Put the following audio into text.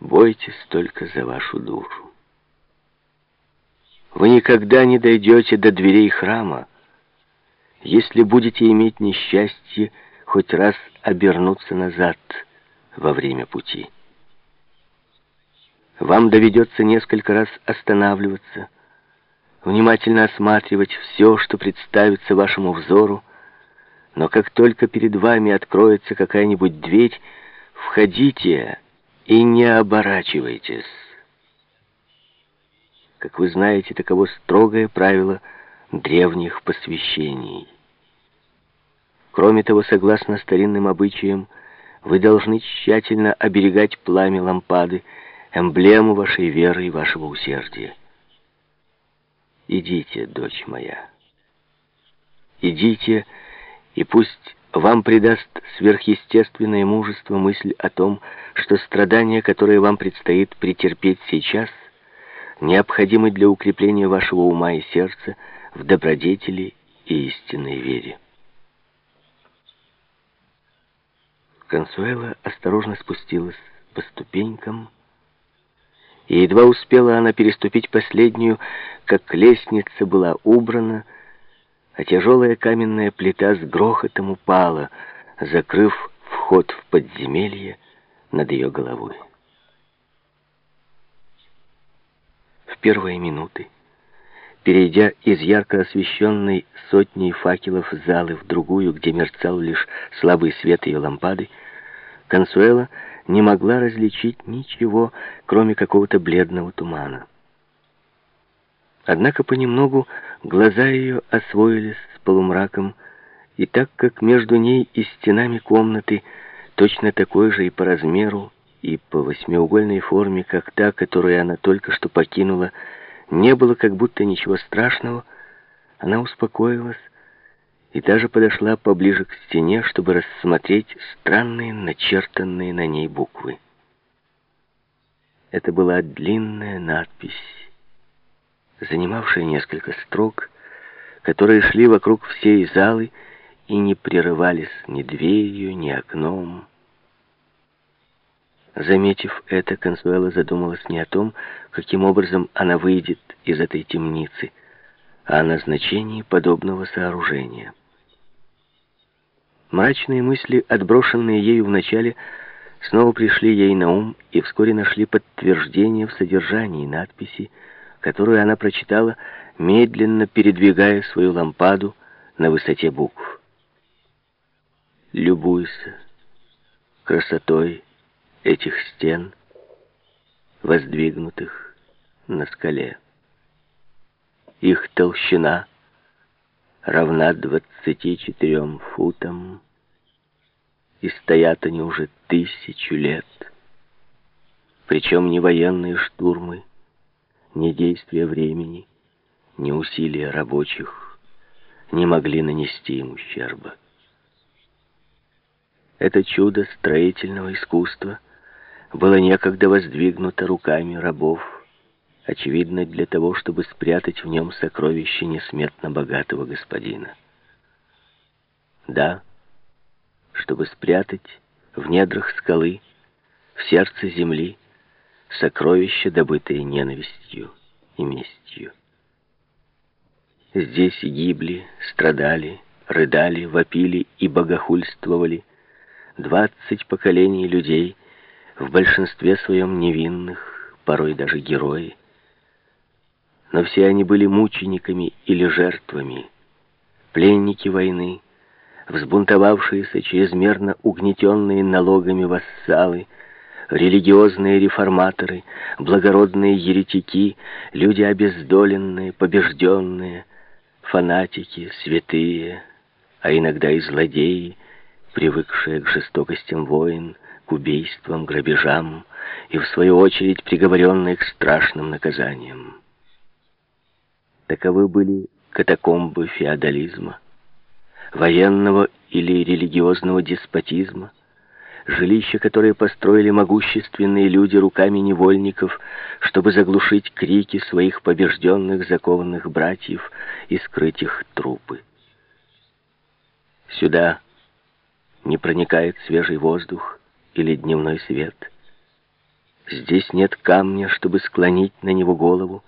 Бойтесь только за вашу душу. Вы никогда не дойдете до дверей храма, если будете иметь несчастье хоть раз обернуться назад во время пути. Вам доведется несколько раз останавливаться, внимательно осматривать все, что представится вашему взору, но как только перед вами откроется какая-нибудь дверь, входите и не оборачивайтесь. Как вы знаете, таково строгое правило древних посвящений. Кроме того, согласно старинным обычаям, вы должны тщательно оберегать пламя лампады, эмблему вашей веры и вашего усердия. Идите, дочь моя, идите, и пусть вам придаст сверхъестественное мужество мысль о том, что страдания, которые вам предстоит претерпеть сейчас, необходимы для укрепления вашего ума и сердца в добродетели и истинной вере. Консуэла осторожно спустилась по ступенькам, и едва успела она переступить последнюю, как лестница была убрана, а тяжелая каменная плита с грохотом упала, закрыв вход в подземелье над ее головой. В первые минуты, перейдя из ярко освещенной сотней факелов залы в другую, где мерцал лишь слабый свет ее лампады, Консуэла не могла различить ничего, кроме какого-то бледного тумана. Однако понемногу глаза ее освоились с полумраком, и так как между ней и стенами комнаты точно такой же и по размеру, и по восьмиугольной форме, как та, которую она только что покинула, не было как будто ничего страшного, она успокоилась и даже подошла поближе к стене, чтобы рассмотреть странные начертанные на ней буквы. Это была длинная надпись, занимавшая несколько строк, которые шли вокруг всей залы и не прерывались ни дверью, ни окном. Заметив это, Консуэла задумалась не о том, каким образом она выйдет из этой темницы, а о назначении подобного сооружения. Мрачные мысли, отброшенные ею вначале, снова пришли ей на ум и вскоре нашли подтверждение в содержании надписи, которую она прочитала, медленно передвигая свою лампаду на высоте букв. «Любуйся красотой этих стен, воздвигнутых на скале. Их толщина равна двадцати четырем футам, и стоят они уже тысячу лет. Причем ни военные штурмы, ни действия времени, ни усилия рабочих не могли нанести им ущерба. Это чудо строительного искусства было некогда воздвигнуто руками рабов, очевидно для того, чтобы спрятать в нем сокровище несметно богатого господина. Да, чтобы спрятать в недрах скалы, в сердце земли, сокровища, добытые ненавистью и местью. Здесь гибли, страдали, рыдали, вопили и богохульствовали двадцать поколений людей, в большинстве своем невинных, порой даже герои, но все они были мучениками или жертвами, пленники войны, взбунтовавшиеся, чрезмерно угнетенные налогами вассалы, религиозные реформаторы, благородные еретики, люди обездоленные, побежденные, фанатики, святые, а иногда и злодеи, привыкшие к жестокостям войн, к убийствам, грабежам и, в свою очередь, приговоренные к страшным наказаниям. Таковы были катакомбы феодализма, военного или религиозного деспотизма, жилища, которые построили могущественные люди руками невольников, чтобы заглушить крики своих побежденных закованных братьев и скрыть их трупы. Сюда не проникает свежий воздух или дневной свет. Здесь нет камня, чтобы склонить на него голову.